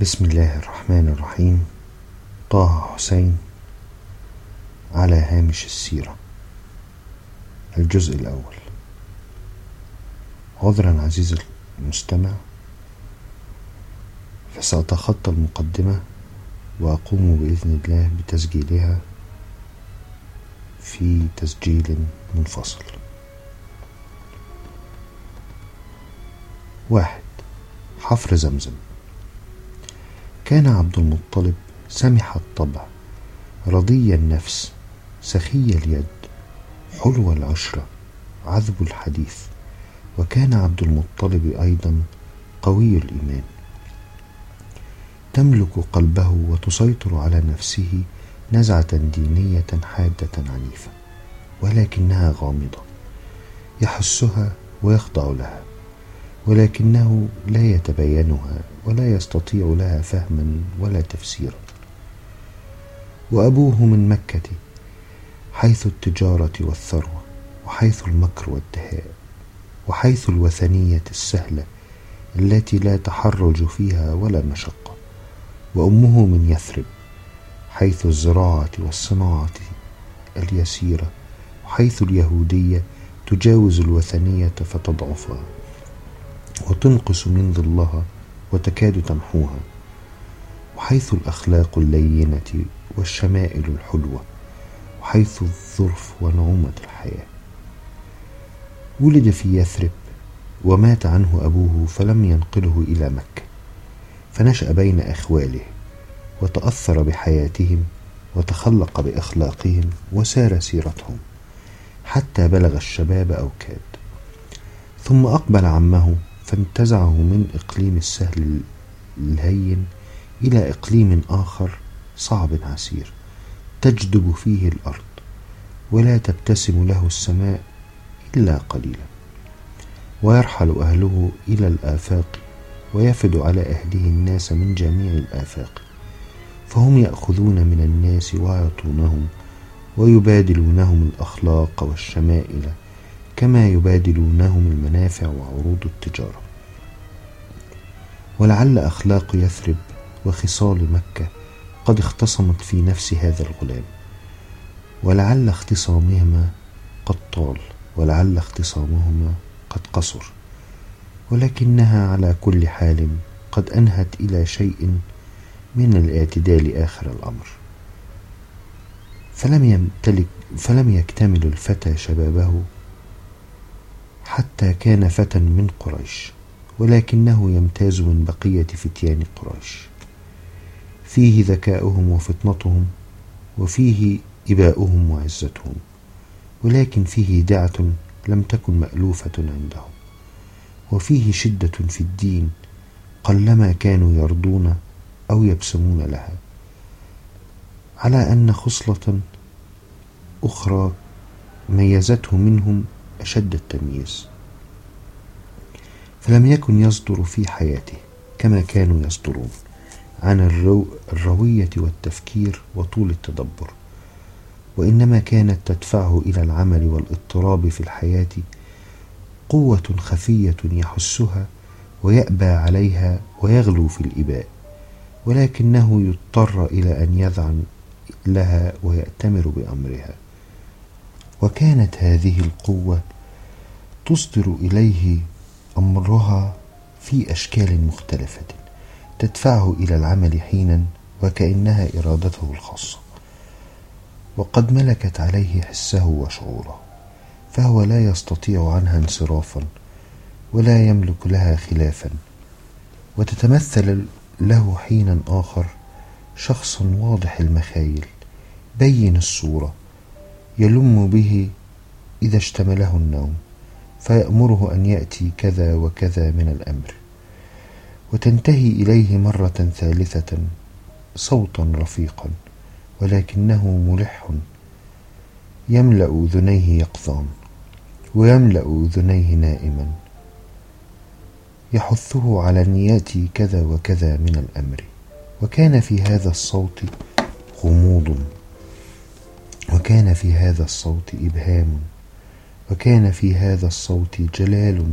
بسم الله الرحمن الرحيم. طه حسين على هامش السيرة. الجزء الأول. عذرا عزيزي المستمع فسأتخطى المقدمة وأقوم بإذن الله بتسجيلها في تسجيل منفصل. واحد حفر زمزم. كان عبد المطلب سمح الطبع رضي النفس سخي اليد حلو العشرة عذب الحديث وكان عبد المطلب أيضا قوي الإيمان تملك قلبه وتسيطر على نفسه نزعة دينية حادة عنيفة ولكنها غامضة يحسها ويخضع لها ولكنه لا يتبينها ولا يستطيع لها فهما ولا تفسيرا. وأبوه من مكة حيث التجارة والثروة وحيث المكر والدهاء وحيث الوثنية السهلة التي لا تحرج فيها ولا مشقه وأمه من يثرب حيث الزراعة والصناعة اليسيرة وحيث اليهودية تجاوز الوثنية فتضعفها. وتنقص من ظلها وتكاد تمحوها وحيث الأخلاق اللينة والشمائل الحلوة وحيث الظرف ونعومة الحياة. ولد في يثرب ومات عنه أبوه فلم ينقله إلى مكة فنشأ بين أخواله وتأثر بحياتهم وتخلق بأخلاقهم وسار سيرتهم حتى بلغ الشباب أو كاد ثم أقبل عمه فانتزعه من إقليم السهل الهين إلى إقليم آخر صعب عسير تجدب فيه الأرض ولا تبتسم له السماء إلا قليلا. ويرحل أهله إلى الآفاق ويفد على أهله الناس من جميع الآفاق. فهم يأخذون من الناس ويعطونهم ويبادلونهم الأخلاق والشمائل كما يبادلونهم المنافع وعروض التجارة. ولعل أخلاق يثرب وخصال مكة قد اختصمت في نفس هذا الغلام. ولعل اختصامهما قد طال ولعل اختصامهما قد قصر. ولكنها على كل حال قد أنهت إلى شيء من الاعتدال آخر الأمر. فلم يمتلك فلم يكتمل الفتى شبابه حتى كان فتى من قريش. ولكنه يمتاز من بقية فتيان قريش. فيه ذكاؤهم وفطنتهم وفيه إباؤهم وعزتهم ولكن فيه دعة لم تكن مألوفة عندهم وفيه شدة في الدين قلما كانوا يرضون أو يبسمون لها على أن خصلة أخرى ميزته منهم أشد التمييز. فلم يكن يصدر في حياته كما كانوا يصدرون عن الرو الروية والتفكير وطول التدبر وإنما كانت تدفعه إلى العمل والاضطراب في الحياة قوة خفية يحسها ويأبى عليها ويغلو في الإباء ولكنه يضطر إلى أن يذعن لها ويأتمر بأمرها. وكانت هذه القوة تصدر إليه أمرها في أشكال مختلفة تدفعه إلى العمل حينا وكأنها إرادته الخاصة. وقد ملكت عليه حسه وشعوره فهو لا يستطيع عنها انصرافا ولا يملك لها خلافا. وتتمثل له حينا آخر شخص واضح المخايل بين الصورة يلم به إذا اشتمله النوم. فيأمره أن يأتي كذا وكذا من الأمر. وتنتهي إليه مرة ثالثة صوتا رفيقا ولكنه ملح. يملأ أذنيه يقظان ويملأ أذنيه نائما. يحثه على أن يأتي كذا وكذا من الأمر. وكان في هذا الصوت غموض. وكان في هذا الصوت إبهام. وكان في هذا الصوت جلال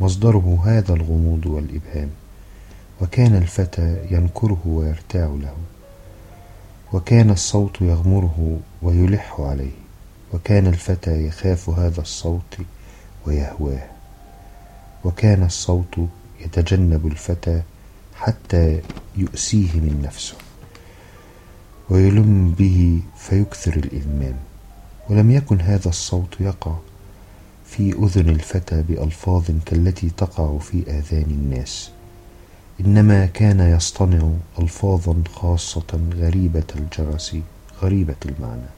مصدره هذا الغموض والإبهام وكان الفتى ينكره ويرتاع له وكان الصوت يغمره ويلح عليه وكان الفتى يخاف هذا الصوت ويهواه وكان الصوت يتجنب الفتى حتى يؤسيه من نفسه ويلم به فيكثر الإلمام ولم يكن هذا الصوت يقع في أذن الفتى بألفاظ كالتي تقع في آذان الناس. إنما كان يصطنع ألفاظا خاصة غريبة الجرس غريبة المعنى.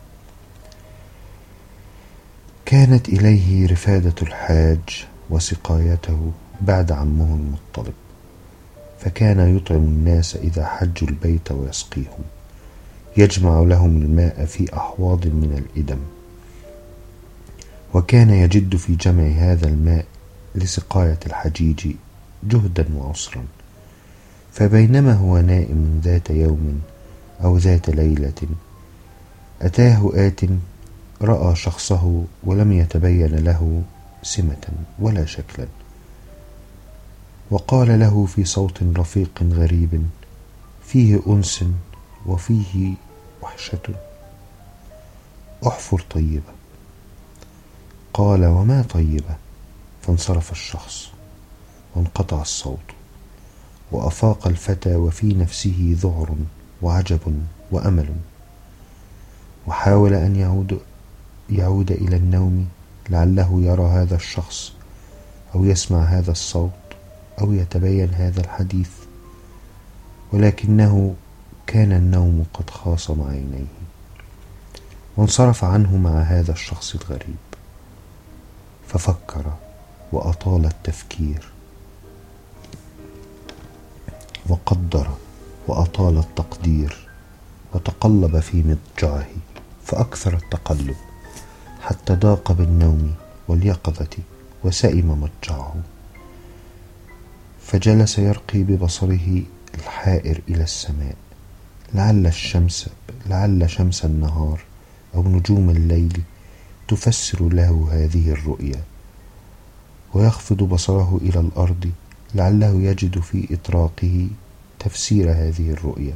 كانت إليه رفادة الحاج وسقايته بعد عمه المطلب فكان يطعم الناس إذا حجوا البيت ويسقيهم يجمع لهم الماء في أحواض من الإدم. وكان يجد في جمع هذا الماء لسقاية الحجيج جهدا وعسرا. فبينما هو نائم ذات يوم أو ذات ليلة أتاه آت رأى شخصه ولم يتبين له سمة ولا شكلا. وقال له في صوت رفيق غريب فيه أنس وفيه وحشة. احفر طيبة. قال وما طيبة فانصرف الشخص وانقطع الصوت وأفاق الفتى وفي نفسه ذعر وعجب وأمل وحاول أن يعود يعود إلى النوم لعله يرى هذا الشخص أو يسمع هذا الصوت أو يتبين هذا الحديث ولكنه كان النوم قد خاصم عينيه وانصرف عنه مع هذا الشخص الغريب. ففكر وأطال التفكير وقدر وأطال التقدير وتقلب في مضجعه فأكثر التقلب حتى ضاق بالنوم واليقظة وسئم مضجعه فجلس يرقي ببصره الحائر إلى السماء لعل الشمس لعل شمس النهار أو نجوم الليل تفسر له هذه الرؤيا ويخفض بصره إلى الأرض لعله يجد في إطراقه تفسير هذه الرؤيا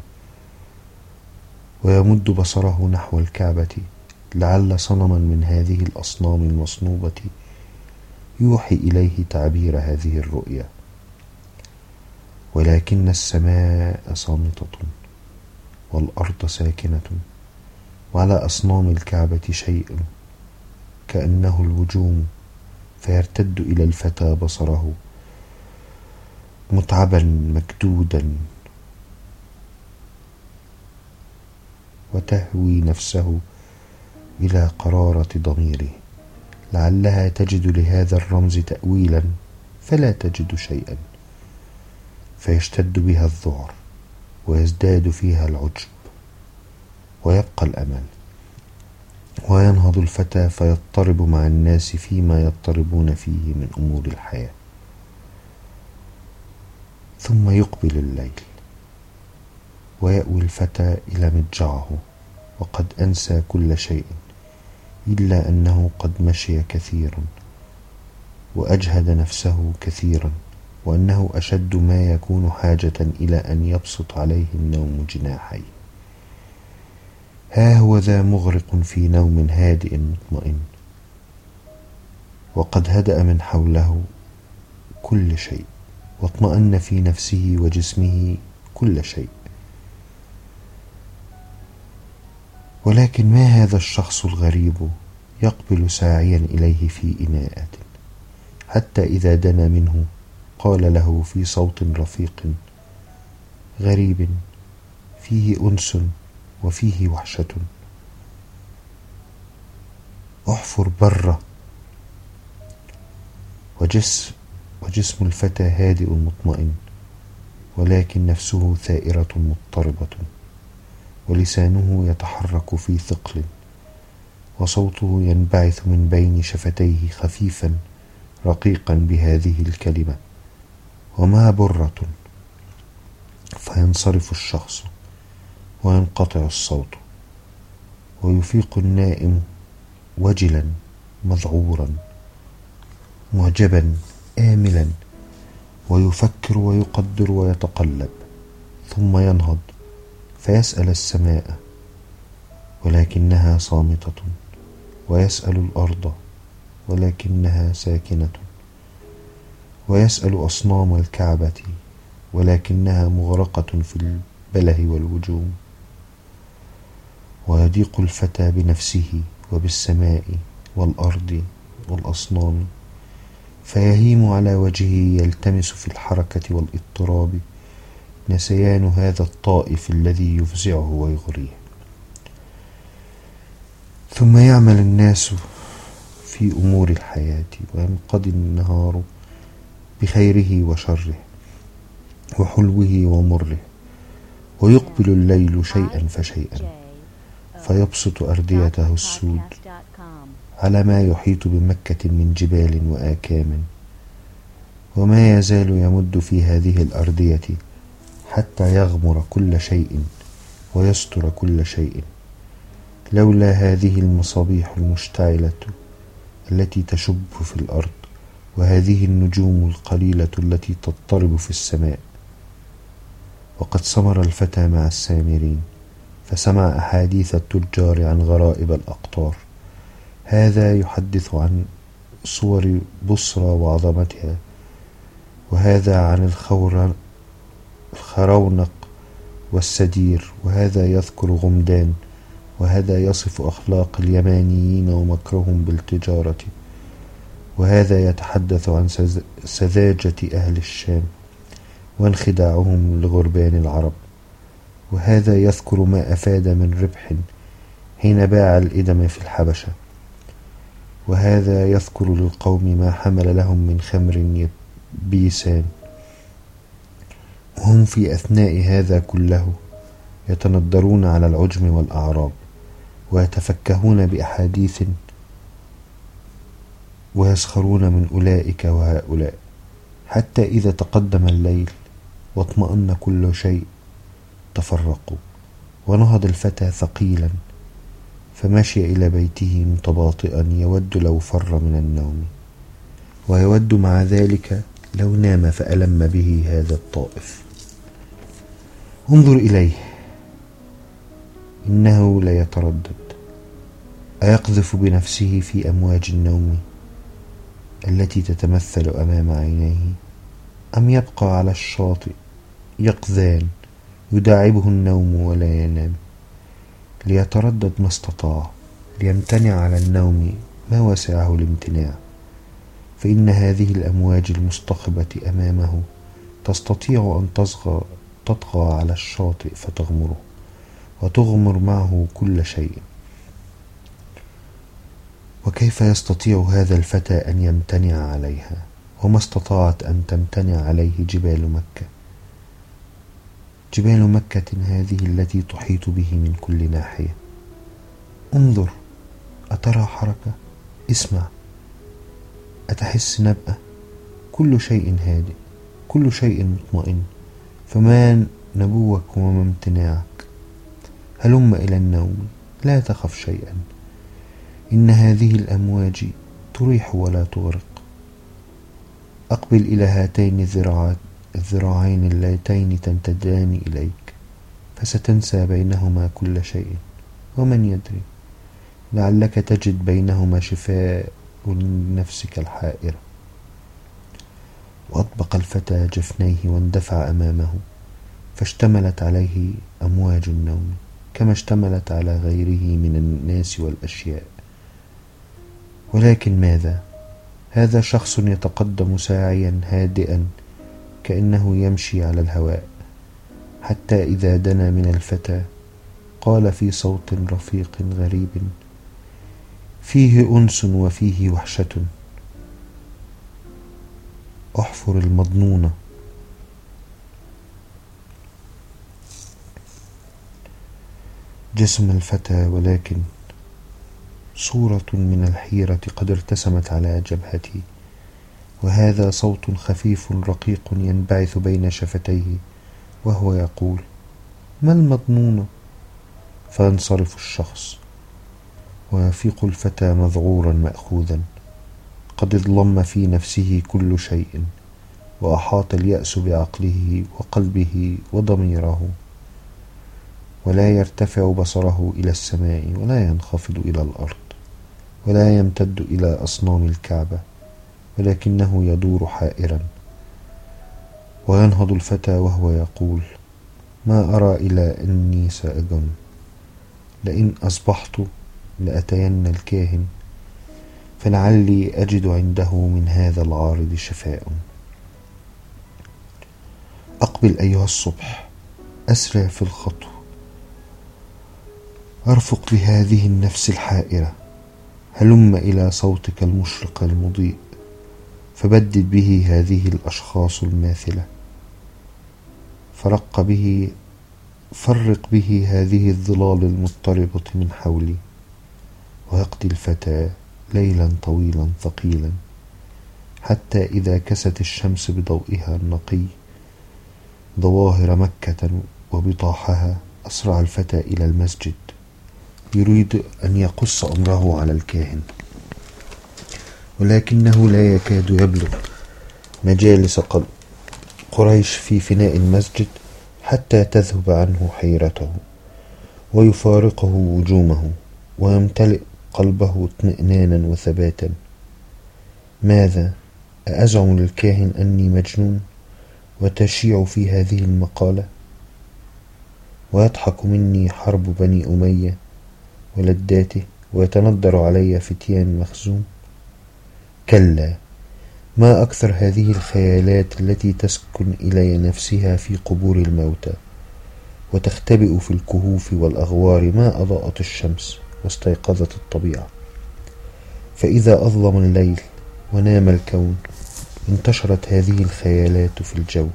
ويمد بصره نحو الكعبة لعل صنما من هذه الأصنام المصنوبة يوحي إليه تعبير هذه الرؤيا. ولكن السماء صامتة والأرض ساكنة وعلى أصنام الكعبة شيء. كأنه الوجوم فيرتد إلى الفتى بصره متعبا مكدودا. وتهوي نفسه إلى قرارة ضميره. لعلها تجد لهذا الرمز تأويلا فلا تجد شيئا. فيشتد بها الذعر ويزداد فيها العجب ويبقى الأمل. وينهض الفتى فيضطرب مع الناس فيما يضطربون فيه من أمور الحياة. ثم يقبل الليل ويأوي الفتى إلى مضجعه وقد أنسى كل شيء إلا أنه قد مشي كثيرا وأجهد نفسه كثيرا وأنه أشد ما يكون حاجة إلى أن يبسط عليه النوم جناحيه. ها هو ذا مغرق في نوم هادئ مطمئن. وقد هدأ من حوله كل شيء واطمأن في نفسه وجسمه كل شيء. ولكن ما هذا الشخص الغريب يقبل ساعيا إليه في إناءة؟ حتى إذا دنا منه قال له في صوت رفيق غريب فيه أنس وفيه وحشة. احفر بره وجسم وجسم الفتى هادئ مطمئن ولكن نفسه ثائرة مضطربة. ولسانه يتحرك في ثقل. وصوته ينبعث من بين شفتيه خفيفا رقيقا بهذه الكلمة. وما برة. فينصرف الشخص. وينقطع الصوت ويفيق النائم وجلا مذعورا معجبا آملا ويفكر ويقدر ويتقلب ثم ينهض فيسأل السماء ولكنها صامتة ويسأل الأرض ولكنها ساكنة ويسأل أصنام الكعبة ولكنها مغرقة في البله والوجوم ويضيق الفتى بنفسه وبالسماء والأرض والأصنام فيهيم على وجهه يلتمس في الحركة والإضطراب نسيان هذا الطائف الذي يفزعه ويغريه. ثم يعمل الناس في أمور الحياة وينقضي النهار بخيره وشره وحلوه ومره ويقبل الليل شيئا فشيئا. فيبسط أرديته السود. على ما يحيط بمكة من جبال وآكام. وما يزال يمد في هذه الأردية حتى يغمر كل شيء ويستر كل شيء. لولا هذه المصابيح المشتعلة التي تشب في الأرض وهذه النجوم القليلة التي تضطرب في السماء. وقد سمر الفتى مع السامرين. فسمع أحاديث التجار عن غرائب الأقطار. هذا يحدث عن صور بصرى وعظمتها وهذا عن الخرونق والسدير وهذا يذكر غمدان وهذا يصف أخلاق اليمانيين ومكرهم بالتجارة وهذا يتحدث عن سذاجة أهل الشام وانخداعهم لغربان العرب. وهذا يذكر ما أفاد من ربح حين باع الإدم في الحبشة. وهذا يذكر للقوم ما حمل لهم من خمر بيسان وهم في أثناء هذا كله يتندرون على العجم والأعراب ويتفكهون بأحاديث ويسخرون من أولئك وهؤلاء. حتى إذا تقدم الليل واطمأن كل شيء تفرقوا ونهض الفتى ثقيلا فمشي إلى بيته متباطئا يود لو فر من النوم. ويود مع ذلك لو نام فألم به هذا الطائف. انظر إليه إنه ليتردد أيقذف بنفسه في أمواج النوم التي تتمثل أمام عينيه أم يبقى على الشاطئ يقذان؟ يداعبه النوم ولا ينام. ليتردد ما استطاع ليمتنع على النوم ما وسعه الامتناع. فإن هذه الأمواج المصطخبة أمامه تستطيع أن تصغى تطغى على الشاطئ فتغمره وتغمر معه كل شيء. وكيف يستطيع هذا الفتى أن يمتنع عليها؟ وما استطاعت أن تمتنع عليه جبال مكة؟ جبال مكة هذه التي تحيط به من كل ناحية. انظر أترى حركة؟ اسمع. أتحس نبأة كل شيء هادئ كل شيء مطمئن. فما نبوك وما امتناعك؟ هلم إلى النوم لا تخف شيئا. إن هذه الأمواج تريح ولا تغرق. أقبل إلى هاتين الذراعات. الذراعين اللتين تمتدان إليك فستنسى بينهما كل شيء. ومن يدري لعلك تجد بينهما شفاء لنفسك الحائرة. وأطبق الفتى جفنيه واندفع أمامه فاشتملت عليه أمواج النوم كما اشتملت على غيره من الناس والأشياء. ولكن ماذا؟ هذا شخص يتقدم ساعيا هادئا كأنه يمشي على الهواء حتى إذا دنا من الفتى قال في صوت رفيق غريب فيه أنس وفيه وحشة. أحفر المضنون. جسم الفتى ولكن صورة من الحيرة قد ارتسمت على جبهتي. وهذا صوت خفيف رقيق ينبعث بين شفتيه وهو يقول ما المضمون؟ فينصرف الشخص ويفيق الفتى مذعورا ماخوذا قد اضلم في نفسه كل شيء وأحاط اليأس بعقله وقلبه وضميره ولا يرتفع بصره إلى السماء ولا ينخفض إلى الأرض ولا يمتد إلى أصنام الكعبة. ولكنه يدور حائرا. وينهض الفتى وهو يقول ما أرى إلى أني سأجن لئن أصبحت لأتين الكاهن فلعلي أجد عنده من هذا العارض شفاء. أقبل أيها الصبح أسرع في الخطو. أرفق بهذه النفس الحائرة. هلم إلى صوتك المشرق المضيء. فبدد به هذه الأشخاص الماثلة. فرق به فرق به هذه الظلال المضطربة من حولي. ويقضي الفتى ليلا طويلا ثقيلا. حتى إذا كست الشمس بضوئها النقي ظواهر مكة وبطاحها أسرع الفتى إلى المسجد. يريد أن يقص أمره على الكاهن. ولكنه لا يكاد يبلغ مجالس قريش في فناء المسجد حتى تذهب عنه حيرته ويفارقه وجومه ويمتلئ قلبه اطمئنانا وثباتا. ماذا؟ أزعم للكاهن أني مجنون وتشيع في هذه المقالة؟ ويضحك مني حرب بني أمية ولداته ويتندر علي فتيان مخزوم. كلا. ما أكثر هذه الخيالات التي تسكن إلي نفسها في قبور الموتى؟ وتختبئ في الكهوف والأغوار ما أضاءت الشمس واستيقظت الطبيعة. فإذا أظلم الليل ونام الكون انتشرت هذه الخيالات في الجو.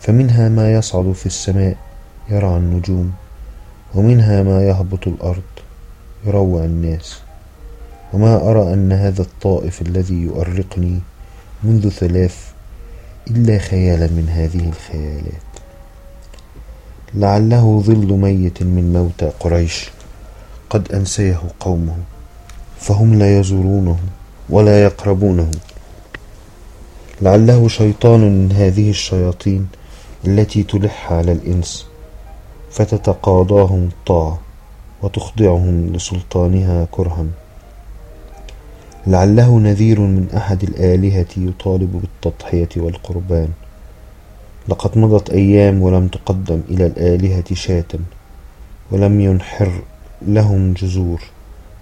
فمنها ما يصعد في السماء يرعى النجوم ومنها ما يهبط الأرض يروع الناس. وما أرى أن هذا الطائف الذي يؤرقني منذ ثلاث إلا خيالا من هذه الخيالات. لعله ظل ميت من موتى قريش قد أنسيه قومه فهم لا يزورونه ولا يقربونه. لعله شيطان من هذه الشياطين التي تلح على الإنس فتتقاضاهم الطاعة وتخضعهم لسلطانها كرها. لعله نذير من أحد الآلهة يطالب بالتضحية والقربان. لقد مضت أيام ولم تقدم إلى الآلهة شاة ولم ينحر لهم جذور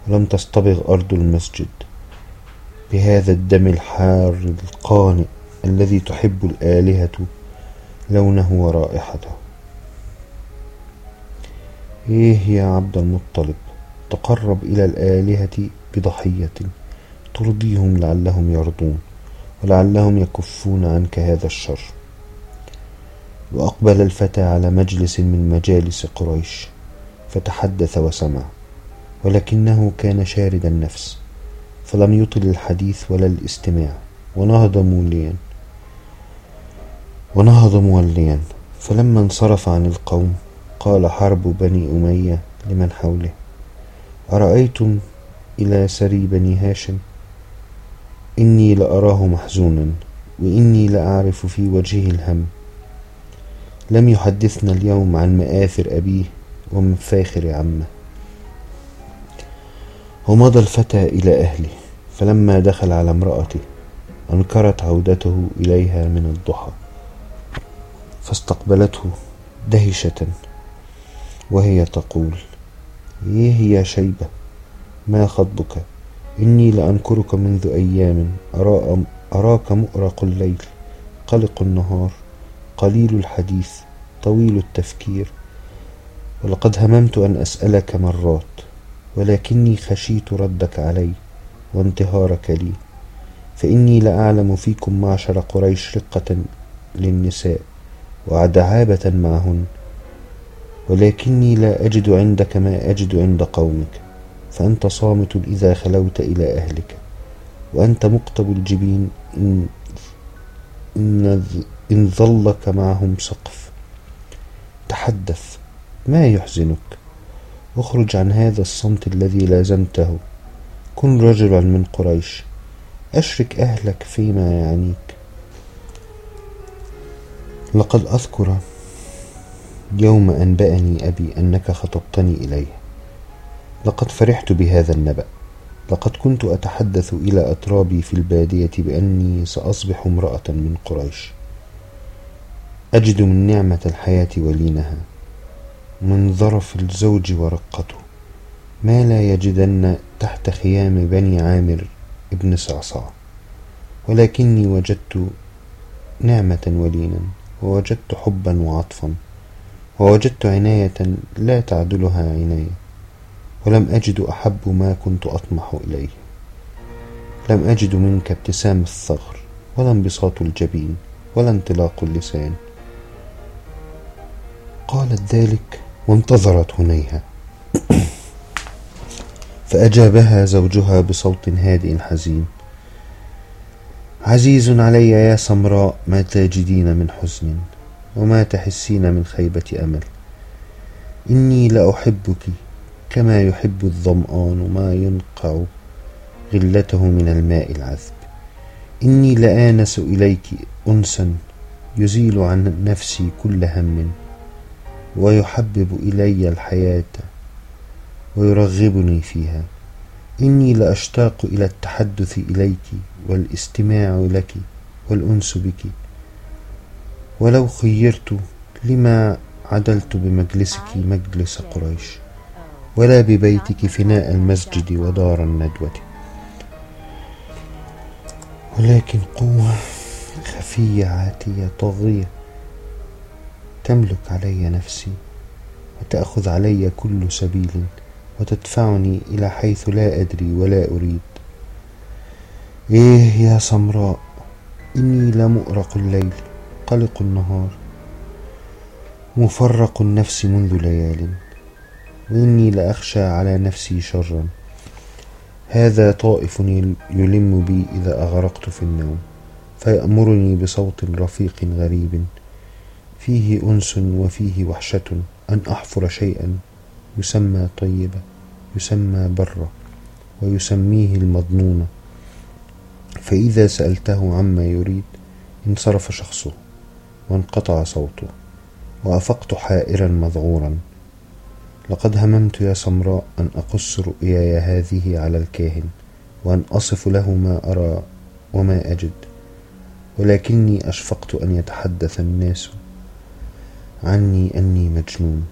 ولم تصطبغ أرض المسجد. بهذا الدم الحار القانئ الذي تحب الآلهة لونه ورائحته. إيه يا عبد المطلب تقرب إلى الآلهة بضحية. ترضيهم لعلهم يرضون ولعلهم يكفون عنك هذا الشر. وأقبل الفتى على مجلس من مجالس قريش فتحدث وسمع ولكنه كان شارد النفس فلم يطل الحديث ولا الاستماع ونهض موليا ونهض موليا فلما انصرف عن القوم قال حرب بني أمية لمن حوله أرأيتم إلى سري بني هاشم؟ إني لأراه محزونا وإني لأعرف في وجهه الهم. لم يحدثنا اليوم عن مآثر أبيه ومفاخر عمه. ومضى الفتى إلى أهله فلما دخل على امرأته أنكرت عودته إليها من الضحى. فاستقبلته دهشة وهي تقول إيه يا شيبة؟ ما خطبك؟ إني لأنكرك منذ أيام. أراك مؤرق الليل قلق النهار قليل الحديث طويل التفكير. ولقد هممت أن أسألك مرات ولكني خشيت ردك علي وانتهارك لي. فإني لأعلم فيكم معشر قريش رقة للنساء ودعابة معهن. ولكني لا أجد عندك ما أجد عند قومك. فأنت صامت إذا خلوت إلى أهلك وأنت مقتب الجبين إن, إن, إن ظلك معهم سقف. تحدث ما يحزنك؟ اخرج عن هذا الصمت الذي لازمته. كن رجلا من قريش أشرك أهلك فيما يعنيك. لقد أذكر يوم أنبأني أبي أنك خطبتني إليه. لقد فرحت بهذا النبأ. لقد كنت أتحدث إلى أترابي في البادية بأني سأصبح امرأة من قريش. أجد من نعمة الحياة ولينها. من ظرف الزوج ورقته. ما لا يجدن تحت خيام بني عامر ابن صعصع ولكني وجدت نعمة ولينا ووجدت حبا وعطفا ووجدت عناية لا تعدلها عناية. ولم أجد أحب ما كنت أطمح إليه. لم أجد منك ابتسام الثغر ولا انبساط الجبين ولا انطلاق اللسان. قالت ذلك وانتظرت هنيها. فأجابها زوجها بصوت هادئ حزين. عزيز علي يا سمراء ما تجدين من حزن وما تحسين من خيبة أمل. إني لأحبك كما يحب الظمآن ما ينقع غلته من الماء العذب. إني لآنس إليك أنسا يزيل عن نفسي كل هم ويحبب إلي الحياة ويرغبني فيها. إني لأشتاق إلى التحدث إليك والاستماع لك والأنس بك. ولو خيرت لما عدلت بمجلسك مجلس قريش. ولا ببيتك فناء المسجد ودار الندوة. ولكن قوة خفية عاتية طاغية تملك علي نفسي وتأخذ علي كل سبيل وتدفعني إلى حيث لا أدري ولا أريد. إيه يا سمراء إني لمؤرق الليل قلق النهار مفرق النفس منذ ليال. وإني لأخشى على نفسي شرا. هذا طائف يلم بي إذا أغرقت في النوم فيأمرني بصوت رفيق غريب. فيه أنس وفيه وحشة أن أحفر شيئا يسمى طيبة يسمى برة ويسميه المضنونة فإذا سألته عما يريد انصرف شخصه وانقطع صوته وأفقت حائرا مذعورا لقد هممت يا سمراء أن أقص رؤياي هذه على الكاهن وأن أصف له ما أرى وما أجد ولكني أشفقت أن يتحدث الناس عني أني مجنون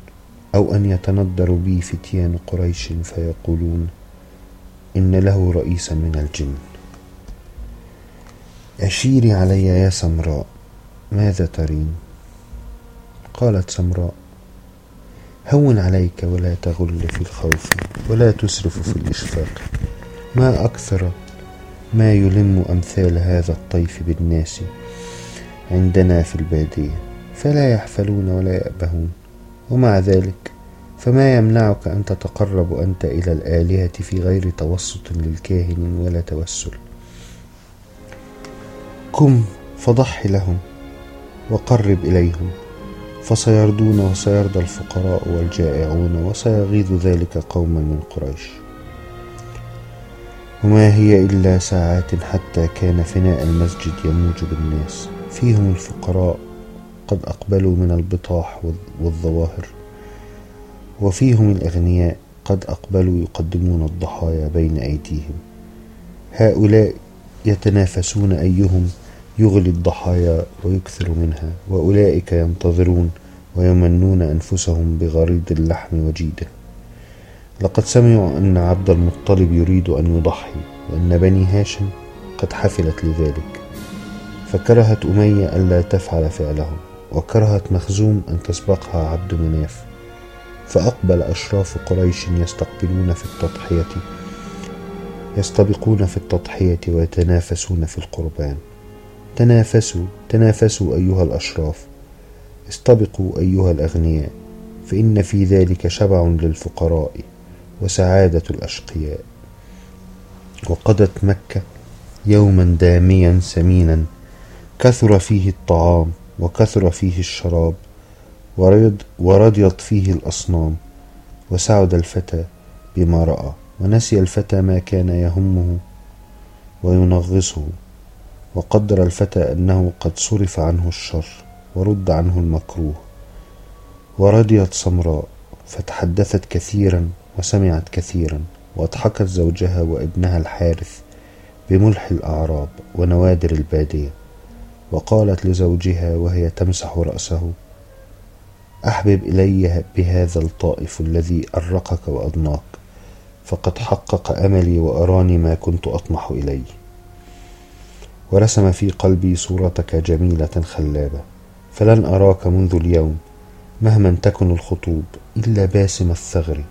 أو أن يتندر بي فتيان قريش فيقولون إن له رئيسا من الجن. أشيري علي يا سمراء ماذا ترين؟ قالت سمراء هون عليك ولا تغل في الخوف ولا تسرف في الإشفاق. ما أكثر ما يلم أمثال هذا الطيف بالناس عندنا في البادية فلا يحفلون ولا يأبهون. ومع ذلك فما يمنعك أن تتقرب أنت إلى الآلهة في غير توسط للكاهن ولا توسل. قم فضح لهم وقرب إليهم. فسيرضون وسيرضى الفقراء والجائعون وسيغيظ ذلك قوما من قريش. وما هي إلا ساعات حتى كان فناء المسجد يموج بالناس. فيهم الفقراء قد أقبلوا من البطاح والظواهر وفيهم الأغنياء قد أقبلوا يقدمون الضحايا بين أيديهم. هؤلاء يتنافسون أيهم يغلي الضحايا ويكثر منها وأولئك ينتظرون ويمنون أنفسهم بغريض اللحم وجيده. لقد سمعوا أن عبد المطلب يريد أن يضحي وأن بني هاشم قد حفلت لذلك. فكرهت أمية ألا تفعل فعلهم وكرهت مخزوم أن تسبقها عبد مناف. فأقبل أشراف قريش يستقبلون في التضحية يستبقون في التضحية ويتنافسون في القربان. تنافسوا تنافسوا أيها الأشراف. استبقوا أيها الأغنياء فإن في ذلك شبع للفقراء وسعادة الأشقياء. وقضت مكة يوما داميا سمينا كثر فيه الطعام وكثر فيه الشراب ورضيت فيه الأصنام وسعد الفتى بما رأى ونسي الفتى ما كان يهمه وينغصه. وقدر الفتى أنه قد صرف عنه الشر ورد عنه المكروه ورضيت سمراء فتحدثت كثيرا وسمعت كثيرا وأضحكت زوجها وابنها الحارث بملح الأعراب ونوادر البادية وقالت لزوجها وهي تمسح رأسه أحبب إلي بهذا الطائف الذي أرقك وأضناك فقد حقق أملي وأراني ما كنت أطمح إليه. ورسم في قلبي صورتك جميلة خلابة فلن أراك منذ اليوم مهما تكن الخطوب إلا باسم الثغر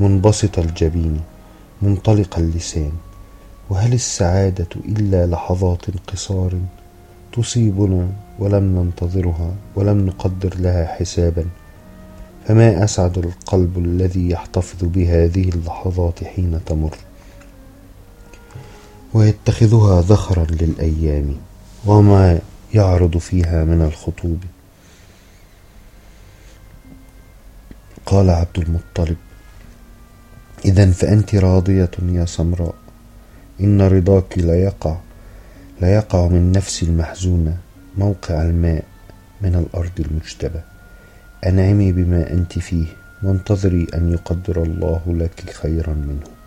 منبسط الجبين منطلق اللسان وهل السعادة إلا لحظات قصار تصيبنا ولم ننتظرها ولم نقدر لها حسابا؟ فما أسعد القلب الذي يحتفظ بهذه اللحظات حين تمر؟ ويتخذها ذخرا للأيام وما يعرض فيها من الخطوب. قال عبد المطلب إذا فأنت راضية يا سمراء. إن رضاك لا يقع لا يقع من نفسي المحزونة موقع الماء من الأرض المجتبى. أنعمي بما أنت فيه وانتظري أن يقدر الله لك خيرا منه.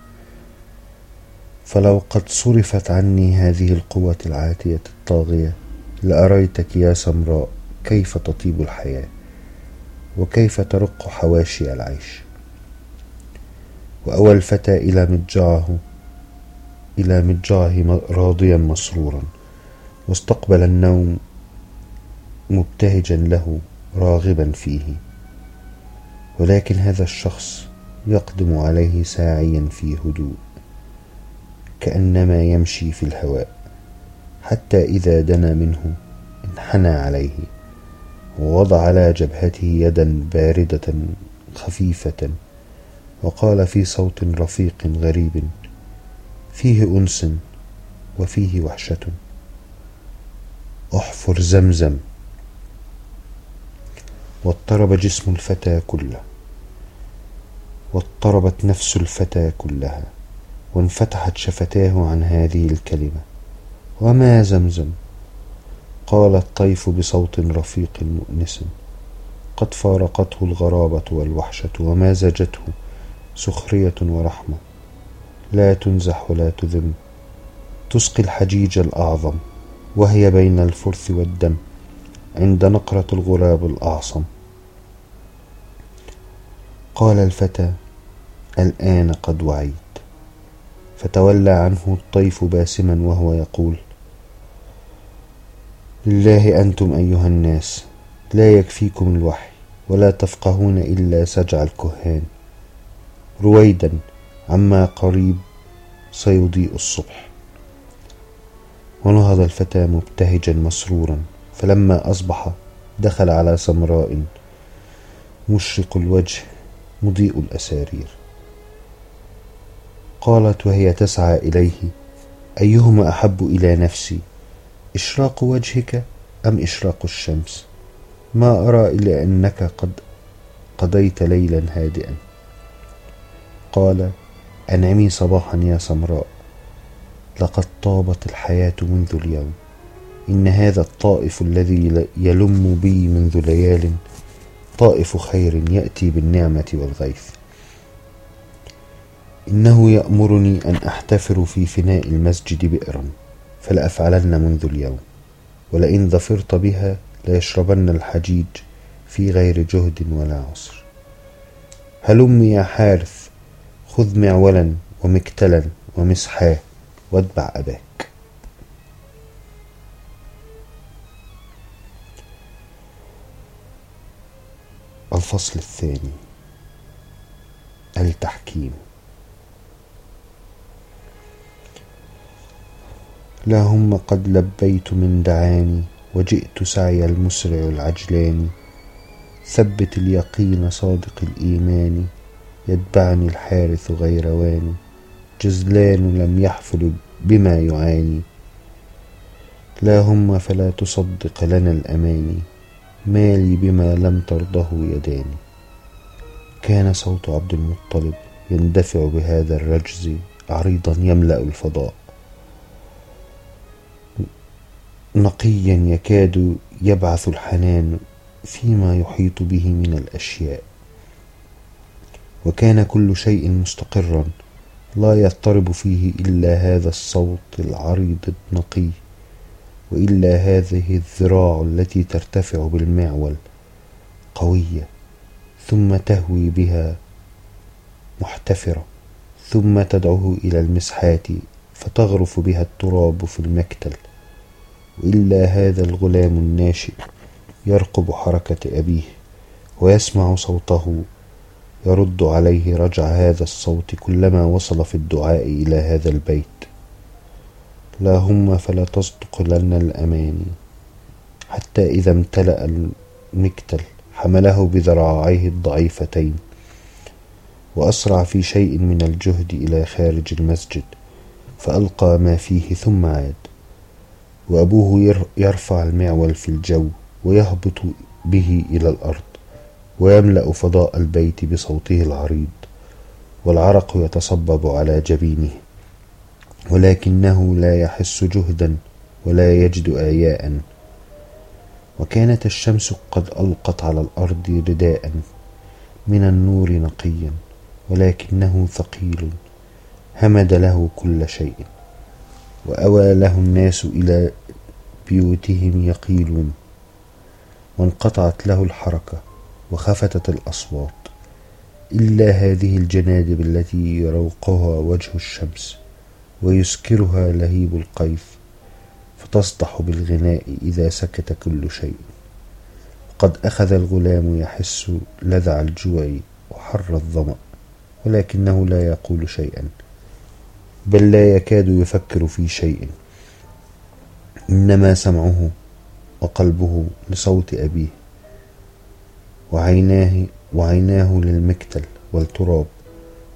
فلو قد صرفت عني هذه القوة العاتية الطاغية لأريتك يا سمراء كيف تطيب الحياة وكيف ترق حواشي العيش. وأوى الفتى إلى مضجعه إلى مضجعه راضيا مسرورا واستقبل النوم مبتهجا له راغبا فيه. ولكن هذا الشخص يقدم عليه ساعيا في هدوء. كأنما يمشي في الهواء حتى إذا دنا منه انحنى عليه ووضع على جبهته يدا باردة خفيفة وقال في صوت رفيق غريب فيه أنس وفيه وحشة أحفر زمزم. واضطرب جسم الفتى كله واضطربت نفس الفتى كلها. وانفتحت شفتاه عن هذه الكلمة. وما زمزم؟ قال الطيف بصوت رفيق مؤنس. قد فارقته الغرابة والوحشة ومازجته سخرية ورحمة. لا تنزح ولا تذم. تسقي الحجيج الأعظم وهي بين الفرث والدم عند نقرة الغراب الأعصم. قال الفتى الآن قد وعيت. فتولى عنه الطيف باسما وهو يقول لله أنتم أيها الناس لا يكفيكم الوحي ولا تفقهون إلا سجع الكهان. رويدا عما قريب سيضيء الصبح. ونهض الفتى مبتهجا مسرورا فلما أصبح دخل على سمراء مشرق الوجه مضيء الأسارير. قالت وهي تسعى إليه أيهما أحب إلى نفسي إشراق وجهك أم إشراق الشمس؟ ما أرى إلا أنك قد قضيت ليلا هادئا. قال أنعمي صباحا يا سمراء لقد طابت الحياة منذ اليوم. إن هذا الطائف الذي يلم بي منذ ليال طائف خير يأتي بالنعمة والغيث. إنه يأمرني أن أحتفر في فناء المسجد بئرا فلأفعلن منذ اليوم ولئن ظفرت بها ليشربن الحجيج في غير جهد ولا عسر. هلم يا حارث خذ معولا ومكتلا ومسحاه واتبع أباك. الفصل الثاني التحكيم. لا هم قد لبيت من دعاني وجئت سعي المسرع العجلان ثبت اليقين صادق الإيمان يتبعني الحارث غير واني جزلان لم يحفل بما يعاني. لا هم فلا تصدق لنا الأماني مالي بما لم ترضه يداني. كان صوت عبد المطلب يندفع بهذا الرجز عريضا يملأ الفضاء. نقيا يكاد يبعث الحنان فيما يحيط به من الأشياء. وكان كل شيء مستقرا لا يضطرب فيه إلا هذا الصوت العريض النقي وإلا هذه الذراع التي ترتفع بالمعول قوية ثم تهوي بها محتفرة ثم تدعوه إلى المسحات فتغرف بها التراب في المكتل. وإلا هذا الغلام الناشئ يرقب حركة أبيه ويسمع صوته يرد عليه رجع هذا الصوت كلما وصل في الدعاء إلى هذا البيت. لا هم فلا تصدق لنا الأماني حتى إذا امتلأ المكتل حمله بذراعيه الضعيفتين وأسرع في شيء من الجهد إلى خارج المسجد فألقى ما فيه ثم عاد. وأبوه يرفع المعول في الجو ويهبط به إلى الأرض ويملأ فضاء البيت بصوته العريض والعرق يتصبب على جبينه ولكنه لا يحس جهدا ولا يجد آياء. وكانت الشمس قد ألقت على الأرض رداء من النور نقيا ولكنه ثقيل همد له كل شيء وأوى له الناس إلى بيوتهم يقيلون. وانقطعت له الحركة وخفتت الأصوات. إلا هذه الجنادب التي يروقها وجه الشمس ويسكرها لهيب القيف فتصدح بالغناء إذا سكت كل شيء. وقد أخذ الغلام يحس لذع الجوع وحر الظمأ ولكنه لا يقول شيئا بل لا يكاد يفكر في شيء. إنما سمعه وقلبه لصوت أبيه. وعيناه وعيناه للمكتل والتراب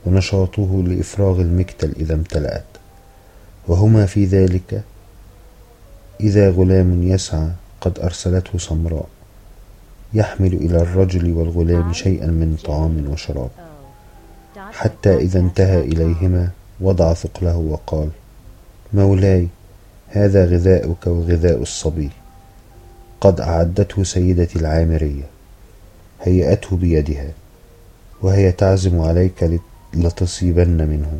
ونشاطه لإفراغ المكتل إذا امتلأت. وهما في ذلك إذا غلام يسعى قد أرسلته سمراء يحمل إلى الرجل والغلام شيئا من طعام وشراب. حتى إذا انتهى إليهما وضع ثقله وقال مولاي هذا غذاؤك وغذاء الصبي. قد أعدته سيدتي العامرية. هيأته بيدها. وهي تعزم عليك لتصيبن منه.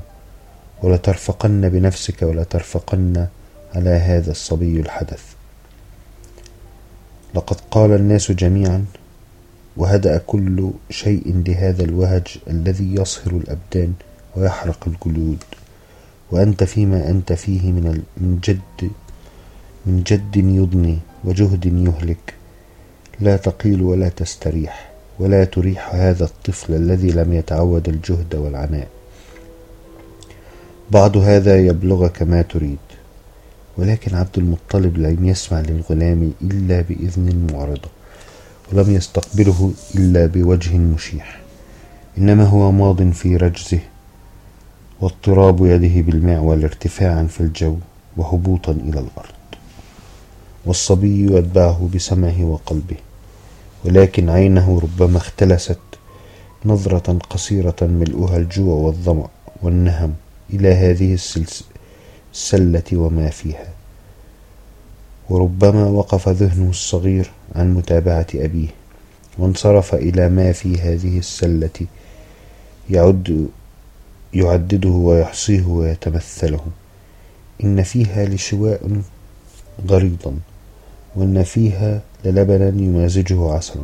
ولترفقن بنفسك ولترفقن على هذا الصبي الحدث. لقد قال الناس جميعا وهدأ كل شيء لهذا الوهج الذي يصهر الأبدان ويحرق الجلود. وأنت فيما أنت فيه من جد من جد يضني وجهد يهلك. لا تقيل ولا تستريح ولا تريح هذا الطفل الذي لم يتعود الجهد والعناء. بعض هذا يبلغك ما تريد ولكن عبد المطلب لم يسمع للغلام إلا بإذن معرضة ولم يستقبله إلا بوجه مشيح. إنما هو ماض في رجزه واضطراب يده بالمعول ارتفاعا في الجو وهبوطا إلى الأرض. والصبي يتبعه بسمعه وقلبه ولكن عينه ربما اختلست نظرة قصيرة ملؤها الجوع والظمأ والنهم إلى هذه السلة وما فيها. وربما وقف ذهنه الصغير عن متابعة أبيه وانصرف إلى ما في هذه السلة يعد يعدده ويحصيه ويتمثله. إن فيها لشواء غريضا وإن فيها للبنا يمازجه عسل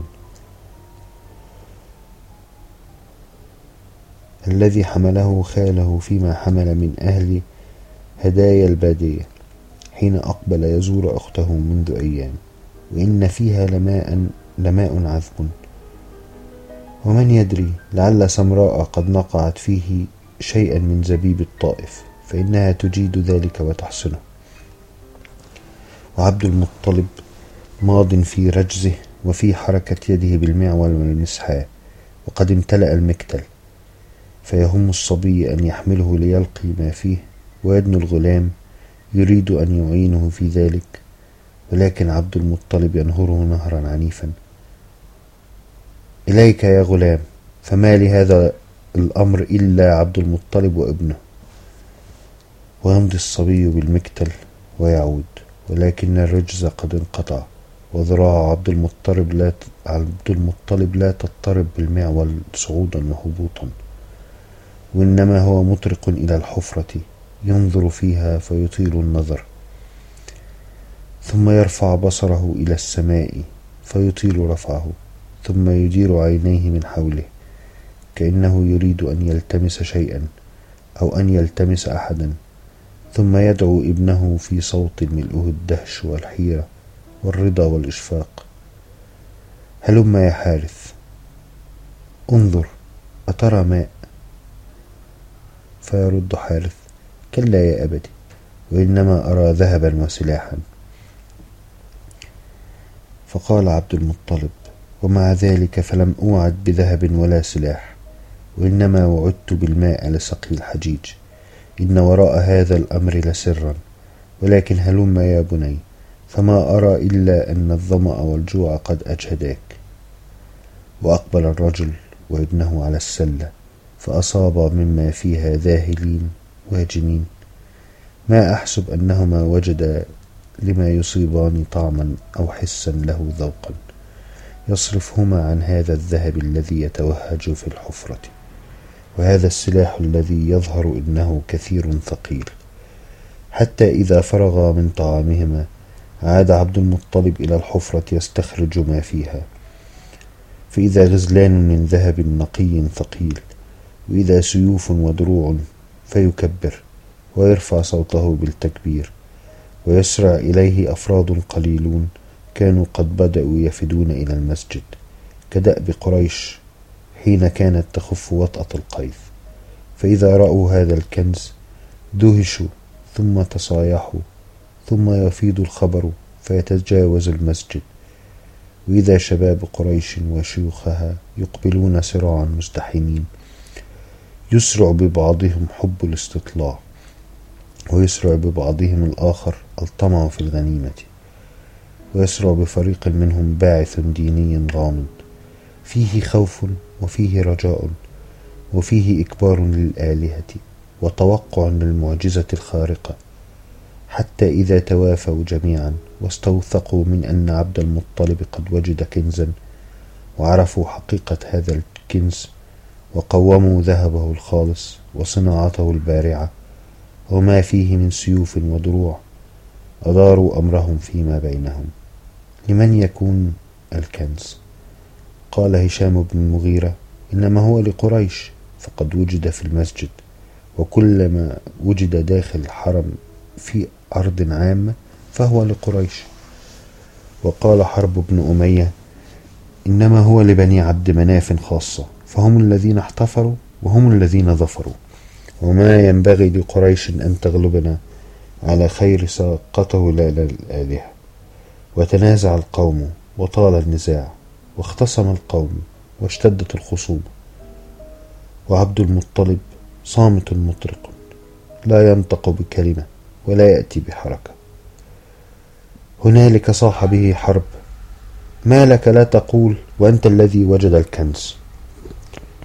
الذي حمله خاله فيما حمل من أهل هدايا البادية حين أقبل يزور أخته منذ أيام. وإن فيها لماء لماء عذب. ومن يدري لعل سمراء قد نقعت فيه شيئا من زبيب الطائف فإنها تجيد ذلك وتحسنه وعبد المطلب ماض في رجزه وفي حركة يده بالمعول والمسحاة وقد امتلأ المكتل. فيهم الصبي أن يحمله ليلقي ما فيه ويدنو الغلام يريد أن يعينه في ذلك. ولكن عبد المطلب ينهره نهرا عنيفا. إليك يا غلام فما لهذا الأمر إلا عبد المطلب وابنه. ويمضي الصبي بالمكتل ويعود ولكن الرجز قد انقطع. وذراع عبد المطلب لا عبد المطلب لا تضطرب بالمعول صعودا وهبوطا. وإنما هو مطرق إلى الحفرة ينظر فيها فيطيل النظر. ثم يرفع بصره إلى السماء فيطيل رفعه ثم يدير عينيه من حوله. كأنه يريد أن يلتمس شيئا أو أن يلتمس أحدا ثم يدعو ابنه في صوت ملؤه الدهش والحيرة والرضا والإشفاق. هلم يا حارث انظر أترى ماء؟ فيرد حارث كلا يا أبتي وإنما أرى ذهبا وسلاحا. فقال عبد المطلب ومع ذلك فلم أوعد بذهب ولا سلاح. وإنما وعدت بالماء لسقي الحجيج. إن وراء هذا الأمر لسرا. ولكن هلم يا بني فما أرى إلا أن الظمأ والجوع قد أجهداك. وأقبل الرجل وابنه على السلة فأصاب مما فيها ذاهلين واجمين ما أحسب أنهما وجدا لما يصيبان طعما أو حسا له ذوقا. يصرفهما عن هذا الذهب الذي يتوهج في الحفرة. وهذا السلاح الذي يظهر إنه كثير ثقيل. حتى إذا فرغا من طعامهما عاد عبد المطلب إلى الحفرة يستخرج ما فيها. فإذا غزلان من ذهب نقي ثقيل وإذا سيوف ودروع فيكبر ويرفع صوته بالتكبير ويسرع إليه أفراد قليلون كانوا قد بدأوا يفدون إلى المسجد كدأب قريش حين كانت تخف وطأة القيف. فإذا رأوا هذا الكنز دهشوا ثم تصايحوا ثم يفيض الخبر فيتجاوز المسجد. وإذا شباب قريش وشيوخها يقبلون سراعا مزدحمين يسرع ببعضهم حب الاستطلاع ويسرع ببعضهم الآخر الطمع في الغنيمة ويسرع بفريق منهم باعث ديني غامض. فيه خوف وفيه رجاء وفيه إكبار للآلهة وتوقع للمعجزة الخارقة. حتى إذا توافوا جميعا واستوثقوا من أن عبد المطلب قد وجد كنزا وعرفوا حقيقة هذا الكنز وقوموا ذهبه الخالص وصناعته البارعة وما فيه من سيوف ودروع أداروا أمرهم فيما بينهم. لمن يكون الكنز؟ قال هشام بن المغيرة إنما هو لقريش فقد وجد في المسجد وكلما وجد داخل الحرم في أرض عامة فهو لقريش وقال حرب بن أمية إنما هو لبني عبد مناف خاصة فهم الذين احتفروا وهم الذين ظفروا وما ينبغي لقريش أن تغلبنا على خير ساقته لا للآلهة وتنازع القوم وطال النزاع واختصم القوم واشتدت الخصومة وعبد المطلب صامت مطرق لا ينطق بكلمة ولا يأتي بحركة. هنالك صاح به حرب. ما لك لا تقول وأنت الذي وجد الكنز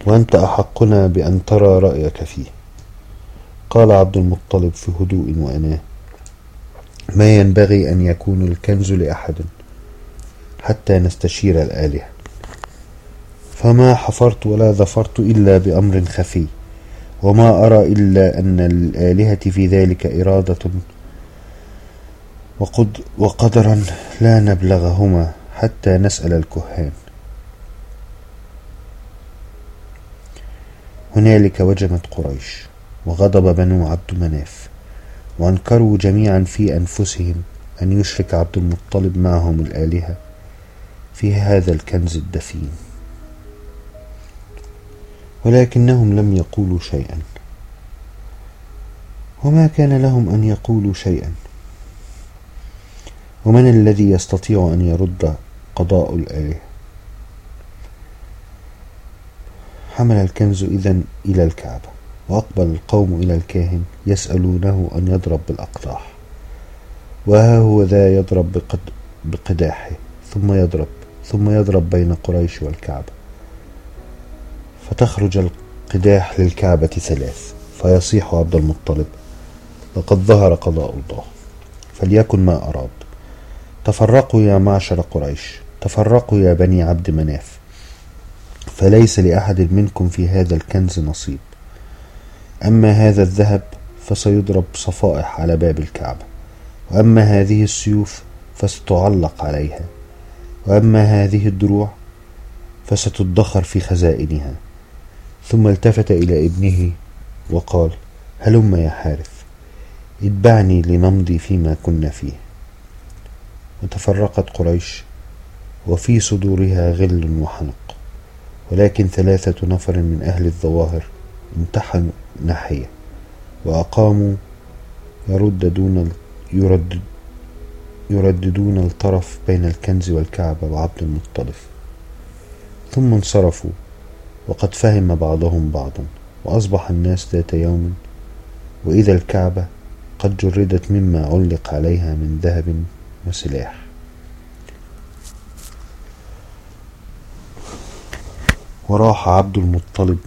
وأنت أحقنا بأن ترى رأيك فيه. قال عبد المطلب في هدوء وأناه ما ينبغي أن يكون الكنز لأحد. حتى نستشير الآلهة. فما حفرت ولا ظفرت إلا بأمر خفي وما أرى إلا أن الآلهة في ذلك إرادة وقد وقدرا لا نبلغهما حتى نسأل الكهان. هنالك وجمت قريش وغضب بنو عبد مناف وأنكروا جميعا في أنفسهم أن يشرك عبد المطلب معهم الآلهة. في هذا الكنز الدفين. ولكنهم لم يقولوا شيئا. وما كان لهم أن يقولوا شيئا. ومن الذي يستطيع أن يرد قضاء الآلهة؟ حمل الكنز إذن إلى الكعبة وأقبل القوم إلى الكاهن يسألونه أن يضرب بالأقداح. وها هو ذا يضرب بقد بقداحه ثم يضرب ثم يضرب بين قريش والكعبة. فتخرج القداح للكعبة ثلاث فيصيح عبد المطلب لقد ظهر قضاء الله فليكن ما أراد. تفرقوا يا معشر قريش تفرقوا يا بني عبد مناف فليس لأحد منكم في هذا الكنز نصيب. أما هذا الذهب فسيضرب صفائح على باب الكعبة وأما هذه السيوف فستعلق عليها. وأما هذه الدروع فستدخر في خزائنها. ثم التفت إلى ابنه وقال هلم يا حارث اتبعني لنمضي فيما كنا فيه. وتفرقت قريش وفي صدورها غل وحنق ولكن ثلاثة نفر من أهل الظواهر امتحنوا ناحية وأقاموا يرددون يردد يرددون الطرف بين الكنز والكعبة وعبد المطلف. ثم انصرفوا وقد فهم بعضهم بعضا وأصبح الناس ذات يوم وإذا الكعبة قد جردت مما علق عليها من ذهب وسلاح. وراح عبد المطلب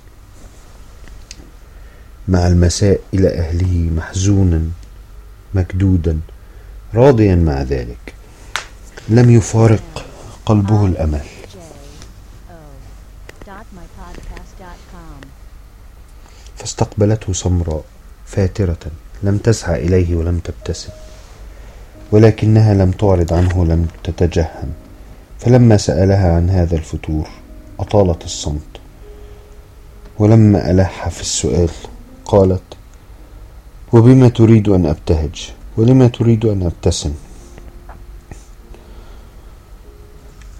مع المساء إلى أهله محزونا مكدودا راضيا مع ذلك. لم يفارق قلبه الأمل. فاستقبلته سمراء فاترة لم تسعى إليه ولم تبتسم. ولكنها لم تعرض عنه لم تتجهم. فلما سألها عن هذا الفتور أطالت الصمت. ولما ألح في السؤال قالت وبما تريد أن أبتهج؟ ولما تريد أن أبتسم؟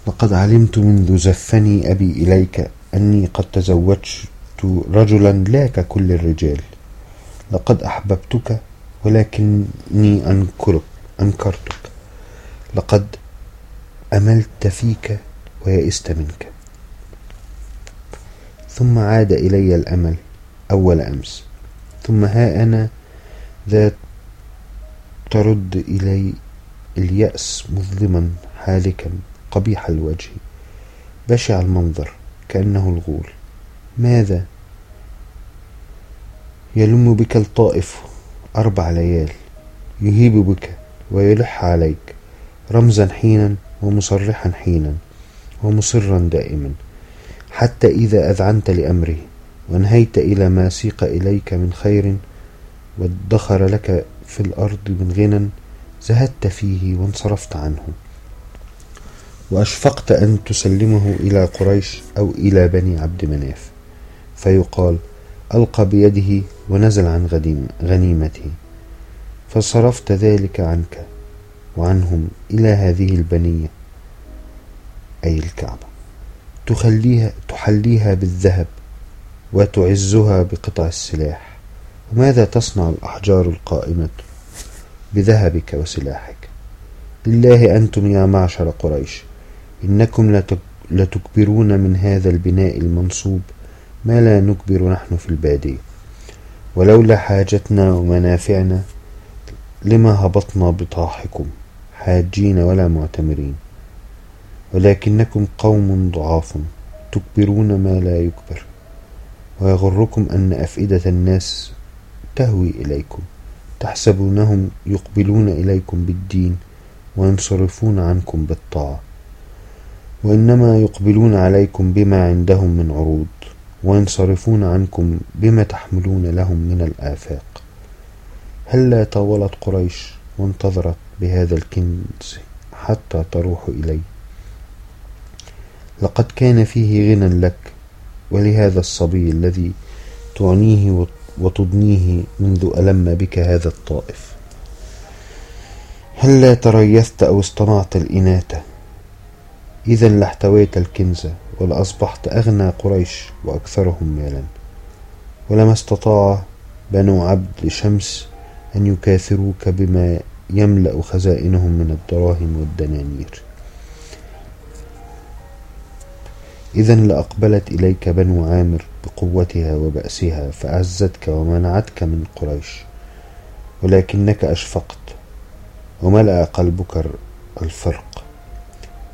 لقد علمت منذ زفني أبي إليك أني قد تزوجت رجلا لا ككل الرجال. لقد أحببتك ولكني أنكرك أنكرتك. لقد أملت فيك ويئست منك. ثم عاد إلي الأمل أول أمس. ثم ها أنا ذات ترد إلي اليأس مظلما حالكا قبيح الوجه. بشع المنظر كأنه الغول. ماذا؟ يلم بك الطائف أربع ليال. يهيب بك ويلح عليك. رمزا حينا ومصرحا حينا ومصرا دائما. حتى إذا أذعنت لأمره وانهيت إلى ما سيق إليك من خير وادخر لك في الأرض من غنى زهدت فيه وانصرفت عنه. وأشفقت أن تسلمه إلى قريش أو إلى بني عبد مناف. فيقال ألقى بيده ونزل عن غنيمته. فصرفت ذلك عنك وعنهم إلى هذه البنية أي الكعبة. تخليها تحليها بالذهب وتعزها بقطع السلاح. وماذا تصنع الأحجار القائمة بذهبك وسلاحك؟ لله أنتم يا معشر قريش إنكم لتكبرون من هذا البناء المنصوب ما لا نكبر نحن في البادية ولولا حاجتنا ومنافعنا لما هبطنا بطاحكم حاجين ولا معتمرين. ولكنكم قوم ضعاف تكبرون ما لا يكبر. ويغركم أن أفئدة الناس تهوي إليكم تحسبونهم يقبلون إليكم بالدين وينصرفون عنكم بالطاعة وإنما يقبلون عليكم بما عندهم من عروض وينصرفون عنكم بما تحملون لهم من الآفاق. هلا طاولت قريش وانتظرت بهذا الكنز حتى تروح إليه؟ لقد كان فيه غنى لك ولهذا الصبي الذي تعنيه وتضنيه منذ ألم بك هذا الطائف. هلا تريثت أو اصطنعت الإناثة إذا لاحتويت الكنز ولأصبحت أغنى قريش وأكثرهم مالا. ولما استطاع بنو عبد شمس أن يكاثروك بما يملأ خزائنهم من الدراهم والدنانير. إذا لأقبلت إليك بنو عامر بقوتها وبأسها فأعزتك ومنعتك من قريش. ولكنك أشفقت وملأ قلبك الفرق.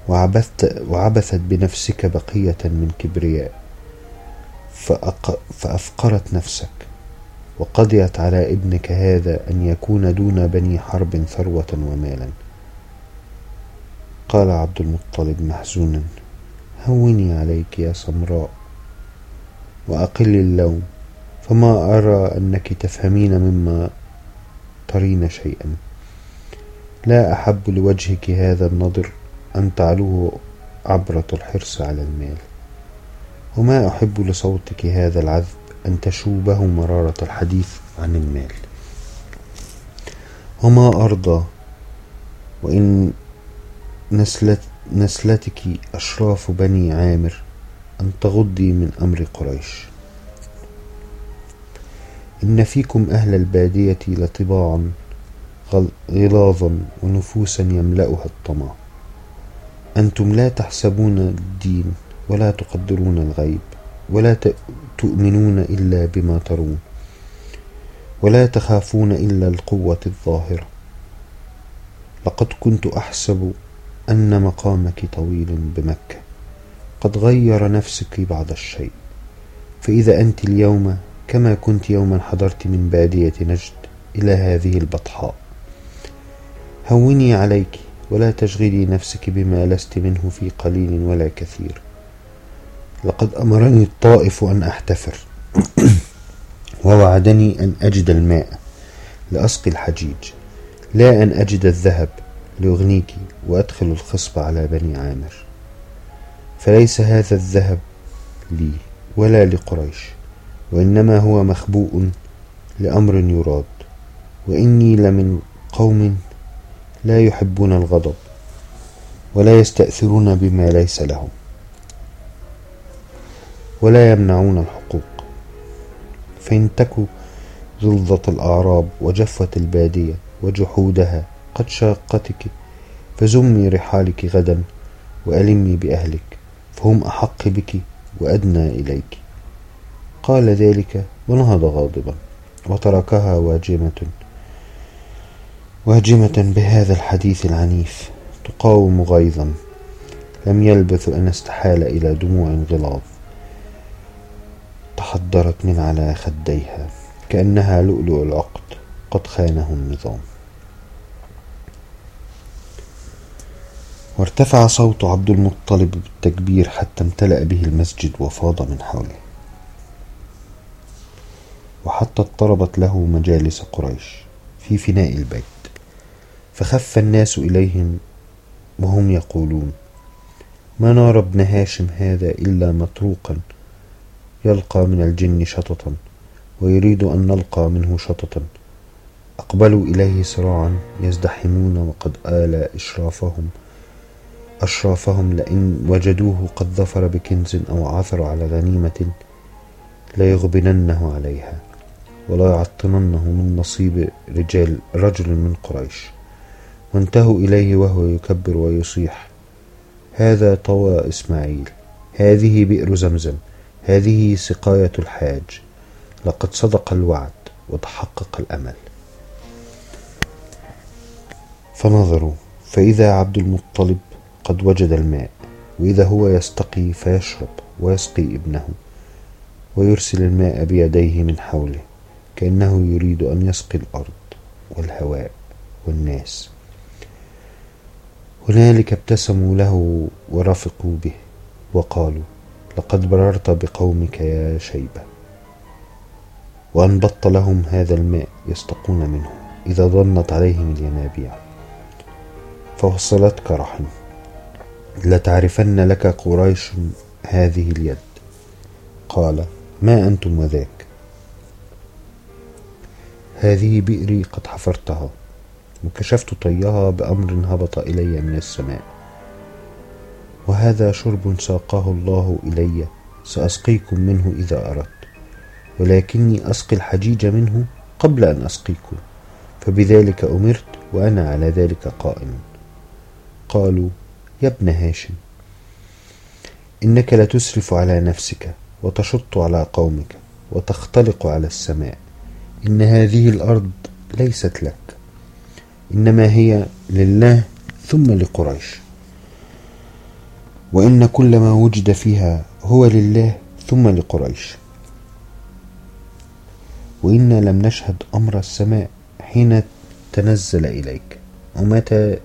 وعبثت وعبثت بنفسك بقية من كبرياء فأق فأفقرت نفسك. وقضيت على ابنك هذا أن يكون دون بني حرب ثروة ومالا. قال عبد المطلب محزونا هوني عليك يا سمراء. وأقل اللوم. فما أرى أنك تفهمين مما ترين شيئا. لا أحب لوجهك هذا النضر أن تعلوه عبرة الحرص على المال. وما أحب لصوتك هذا العذب أن تشوبه مرارة الحديث عن المال. وما أرضى وإن نسلت نسلتك أشراف بني عامر أن تغضي من أمر قريش. إن فيكم أهل البادية لطباعا غلاظا ونفوسا يملأها الطمع. أنتم لا تحسبون الدين ولا تقدرون الغيب ولا تؤمنون إلا بما ترون ولا تخافون إلا القوة الظاهرة. لقد كنت أحسب أن مقامك طويل بمكة. قد غير نفسك بعض الشيء. فإذا أنت اليوم كما كنت يوما حضرت من بادية نجد إلى هذه البطحاء. هوني عليك ولا تشغلي نفسك بما لست منه في قليل ولا كثير. لقد أمرني الطائف أن أحتفر ووعدني أن أجد الماء لأسقي الحجيج لا أن أجد الذهب لأغنيك وأدخل الخصب على بني عامر. فليس هذا الذهب لي ولا لقريش وإنما هو مخبوء لأمر يراد وإني لمن قوم لا يحبون الغضب ولا يستأثرون بما ليس لهم ولا يمنعون الحقوق. فإن تكو ظلظة الأعراب وجفة البادية وجحودها قد شاقتك فزمي رحالك غدا وألمي بأهلك. فهم أحق بك وأدنى إليك. قال ذلك ونهض غاضبا وتركها واجمة واجمة بهذا الحديث العنيف. تقاوم غيظا. لم يلبث أن استحال إلى دموع غلاظ. تحضرت من على خديها. كأنها لؤلؤ العقد. قد خانه النظام. وارتفع صوت عبد المطلب بالتكبير حتى امتلأ به المسجد وفاض من حوله. وحتى اضطربت له مجالس قريش في فناء البيت. فخف الناس إليهم وهم يقولون ما نرى ابن هاشم هذا إلا مطروقا يلقى من الجن شططا ويريد أن نلقى منه شططا. أقبلوا إليه سراعا يزدحمون وقد آل إشرافهم أشرافهم لئن وجدوه قد ظفر بكنز أو عثر على غنيمة ليغبننه عليها ولا يعطننه من نصيب رجال رجل من قريش. وانتهوا إليه وهو يكبر ويصيح هذا طوى إسماعيل هذه بئر زمزم هذه سقاية الحاج لقد صدق الوعد وتحقق الأمل. فنظروا فإذا عبد المطلب قد وجد الماء وإذا هو يستقي فيشرب ويسقي ابنه ويرسل الماء بيديه من حوله كأنه يريد أن يسقي الأرض والهواء والناس. هنالك ابتسموا له ورفقوا به وقالوا لقد بررت بقومك يا شيبة وأنبط لهم هذا الماء يستقون منه إذا ضنت عليهم الينابيع فوصلتك رحم لتعرفن لك قريش هذه اليد. قال ما أنتم وذاك؟ هذه بئري قد حفرتها وكشفت طيها بأمر هبط إلي من السماء. وهذا شرب ساقاه الله إلي سأسقيكم منه إذا أردت ولكني أسقي الحجيج منه قبل أن أسقيكم فبذلك أمرت وأنا على ذلك قائم. قالوا يا ابن هاشم إنك لتسرف على نفسك وتشط على قومك وتختلق على السماء. إن هذه الأرض ليست لك إنما هي لله ثم لقريش. وإن كل ما وجد فيها هو لله ثم لقريش. وإنا لم نشهد أمر السماء حين تنزل إليك. ومتى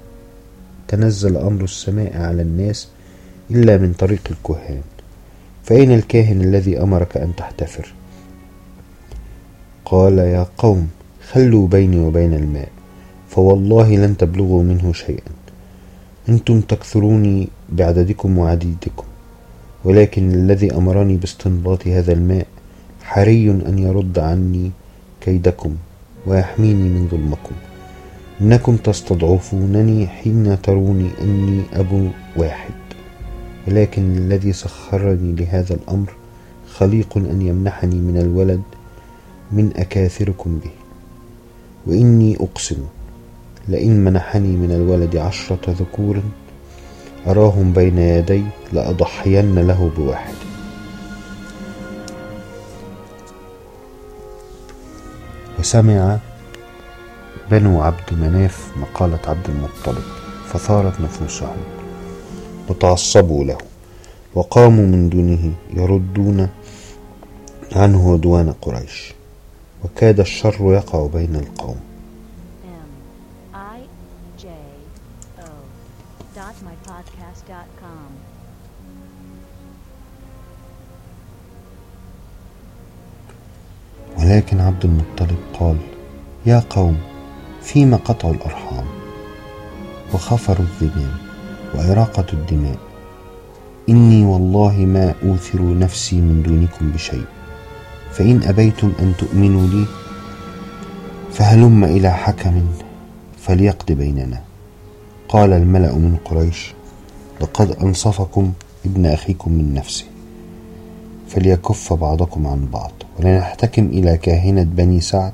تنزل أمر السماء على الناس إلا من طريق الكهان. فأين الكاهن الذي أمرك أن تحتفر؟ قال يا قوم خلوا بيني وبين الماء فوالله لن تبلغوا منه شيئا. أنتم تكثروني بعددكم وعديدكم ولكن الذي أمرني باستنباط هذا الماء حري أن يرد عني كيدكم ويحميني من ظلمكم. إنكم تستضعفونني حين تروني أني أبو واحد. ولكن الذي سخرني لهذا الأمر خليق أن يمنحني من الولد من أكاثركم به. وإني أقسم لئن منحني من الولد عشرة ذكور أراهم بين يدي لأضحين له بواحد. وسمع بنو عبد مناف مقالة عبد المطلب فثارت نفوسهم. وتعصبوا له وقاموا من دونه يردون عنه عدوان قريش. وكاد الشر يقع بين القوم. ولكن عبد المطلب قال يا قوم فيما قطع الأرحام وخفر الذمام وإراقة الدماء. إني والله ما أوثر نفسي من دونكم بشيء. فإن أبيتم أن تؤمنوا لي فهلم إلى حكم فليقض بيننا. قال الملأ من قريش لقد أنصفكم ابن أخيكم من نفسه فليكف بعضكم عن بعض. ولنحتكم إلى كاهنة بني سعد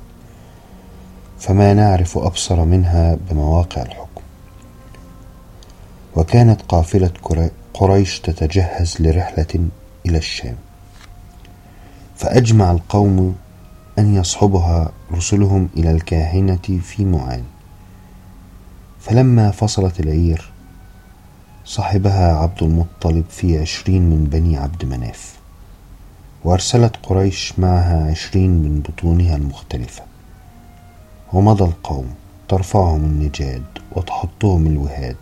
فما نعرف أبصر منها بمواقع الحكم. وكانت قافلة قريش تتجهز لرحلة إلى الشام. فأجمع القوم أن يصحبها رسلهم إلى الكاهنة في معان. فلما فصلت العير صحبها عبد المطلب في عشرين من بني عبد مناف. وأرسلت قريش معها عشرين من بطونها المختلفة. ومضى القوم ترفعهم النجاد وتحطهم الوهاد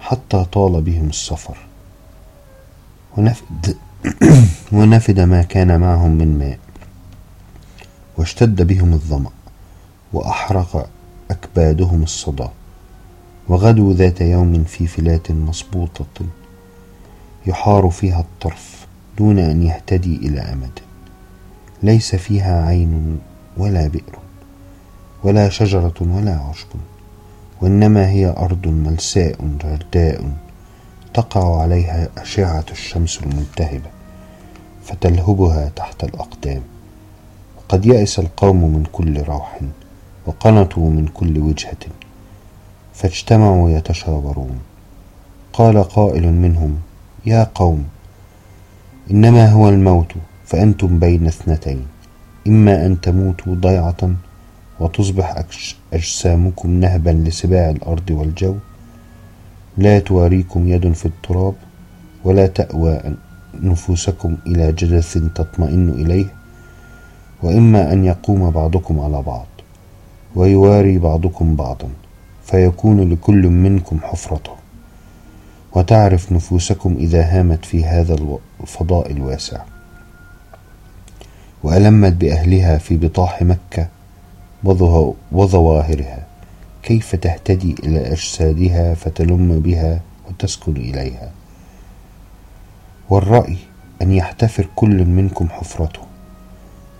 حتى طال بهم السفر. ونفد, ونفد ما كان معهم من ماء واشتد بهم الظمأ وأحرق أكبادهم الصدى. وغدوا ذات يوم في فلاة مصبوطة يحار فيها الطرف دون أن يهتدي إلى أمد. ليس فيها عين ولا بئر. ولا شجرة ولا عشب وإنما هي أرض ملساء جرداء تقع عليها أشعة الشمس الملتهبة فتلهبها تحت الأقدام. وقد يأس القوم من كل روح وقنطوا من كل وجهة فاجتمعوا يتشاورون. قال قائل منهم يا قوم إنما هو الموت فأنتم بين اثنتين إما أن تموتوا ضيعة وتصبح أجسامكم نهبا لسباع الأرض والجو. لا تواريكم يد في التراب ولا تأوى نفوسكم إلى جدث تطمئن إليه. وإما أن يقوم بعضكم على بعض ويواري بعضكم بعضا فيكون لكل منكم حفرته وتعرف نفوسكم إذا هامت في هذا الفضاء الواسع. وألمت بأهلها في بطاح مكة وظواهرها. كيف تهتدي إلى أجسادها فتلم بها وتسكن إليها؟ والرأي أن يحتفر كل منكم حفرته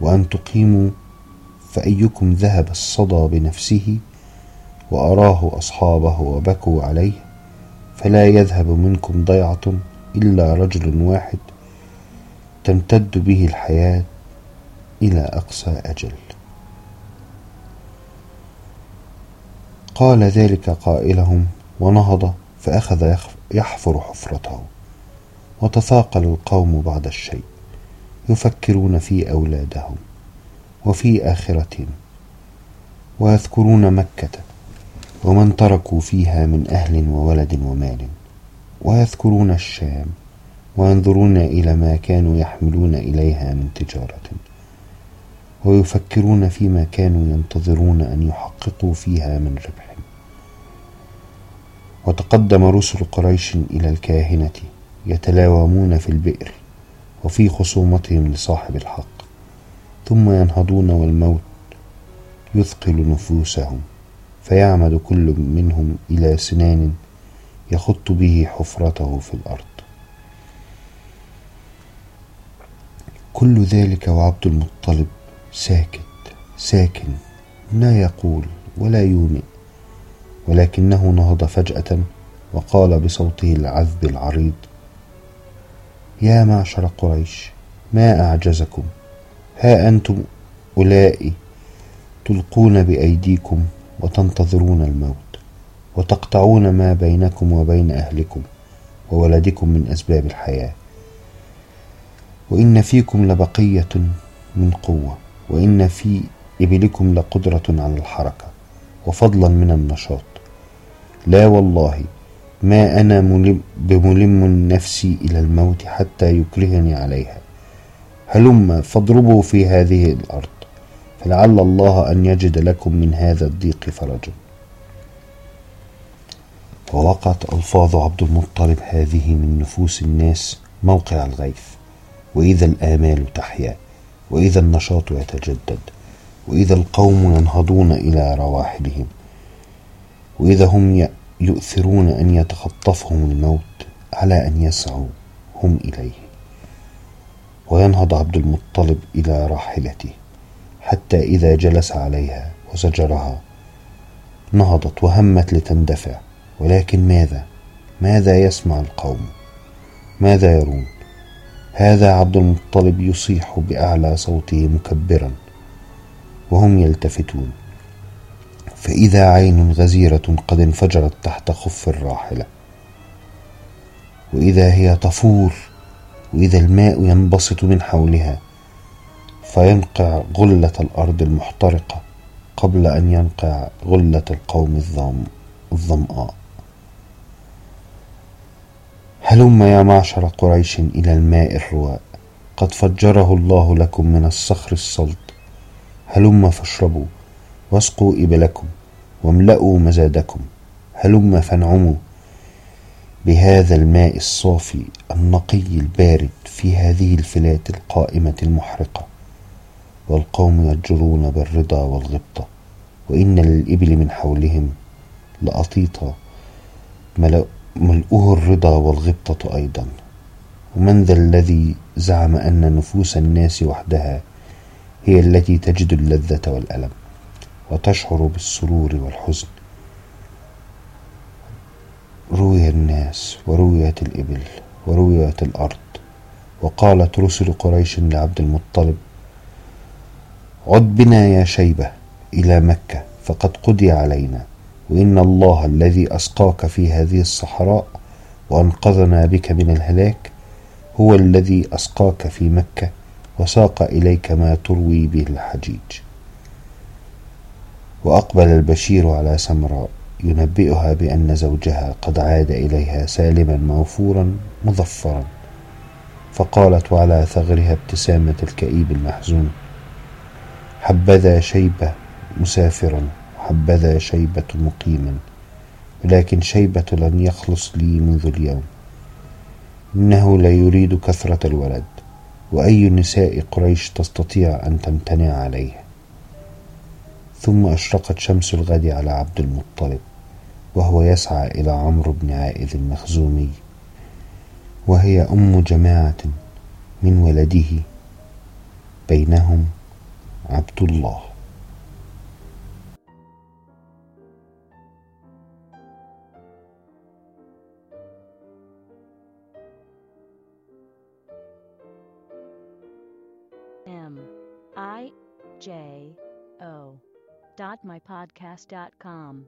وأن تقيموا فأيكم ذهب الصدى بنفسه وأراه أصحابه وبكوا عليه فلا يذهب منكم ضيعة إلا رجل واحد تمتد به الحياة إلى أقصى أجل. قال ذلك قائلهم ونهض فأخذ يحفر حفرته وتثاقل القوم بعد الشيء يفكرون في أولادهم وفي آخرتهم ويذكرون مكة ومن تركوا فيها من أهل وولد ومال ويذكرون الشام وينظرون إلى ما كانوا يحملون إليها من تجارة ويفكرون فيما كانوا ينتظرون أن يحققوا فيها من ربح. وتقدم رسل قريش إلى الكاهنة يتلاومون في البئر وفي خصومتهم لصاحب الحق ثم ينهضون والموت يثقل نفوسهم فيعمد كل منهم إلى سنان يخط به حفرته في الأرض. كل ذلك وعبد المطلب ساكت ساكن لا يقول ولا يومئ. ولكنه نهض فجأة وقال بصوته العذب العريض يا معشر قريش ما أعجزكم؟ ها أنتم أولئك تلقون بأيديكم وتنتظرون الموت وتقطعون ما بينكم وبين أهلكم وولدكم من أسباب الحياة وإن فيكم لبقية من قوة. وإن في إبلكم لقدرة على الحركة وفضلا من النشاط. لا والله ما أنا ملم بملم نفسي إلى الموت حتى يكرهني عليها. هلم فاضربوا في هذه الأرض فلعل الله أن يجد لكم من هذا الضيق فرجا. ووقعت ألفاظ عبد المطلب هذه من نفوس الناس موقع الغيث وإذا الآمال تحيا. وإذا النشاط يتجدد وإذا القوم ينهضون إلى رواحلهم وإذا هم يؤثرون أن يتخطفهم الموت على أن يسعوا هم إليه. وينهض عبد المطلب إلى راحلته حتى إذا جلس عليها وزجرها نهضت وهمت لتندفع ولكن ماذا؟ ماذا يسمع القوم؟ ماذا يرون؟ هذا عبد المطلب يصيح بأعلى صوته مكبرا وهم يلتفتون. فإذا عين غزيرة قد انفجرت تحت خف الراحلة. وإذا هي تفور وإذا الماء ينبسط من حولها فينقع غلة الأرض المحترقة قبل أن ينقع غلة القوم الظمآ هلم يا معشر قريش إلى الماء الرواء. قد فجره الله لكم من الصخر الصلد هلم فاشربوا واسقوا إبلكم واملأوا مزادكم. هلم فانعموا بهذا الماء الصافي النقي البارد في هذه الفلات القائمة المحرقة. والقوم يجرون بالرضا والغبطة. وإن للإبل من حولهم لأطيطا ملؤه الرضا والغبطة أيضا. ومن ذا الذي زعم أن نفوس الناس وحدها هي التي تجد اللذة والألم وتشعر بالسرور والحزن. روي الناس ورويت الإبل ورويت الأرض. وقالت رسل قريش لعبد المطلب عد بنا يا شيبة إلى مكة فقد قضي علينا. وإن الله الذي أسقاك في هذه الصحراء وأنقذنا بك من الهلاك هو الذي أسقاك في مكة وساق إليك ما تروي به الحجيج. وأقبل البشير على سمراء ينبئها بأن زوجها قد عاد إليها سالما موفورا مظفرا. فقالت وعلى ثغرها ابتسامة الكئيب المحزون حبذا شيبة مسافرا. حبذا شيبة مقيما ولكن شيبة لن يخلص لي منذ اليوم. إنه لا يريد كثرة الولد وأي نساء قريش تستطيع أن تمتنع عليه. ثم أشرقت شمس الغد على عبد المطلب وهو يسعى إلى عمرو بن عائذ المخزومي وهي أم جماعة من ولده بينهم عبد الله. www.mypodcast.com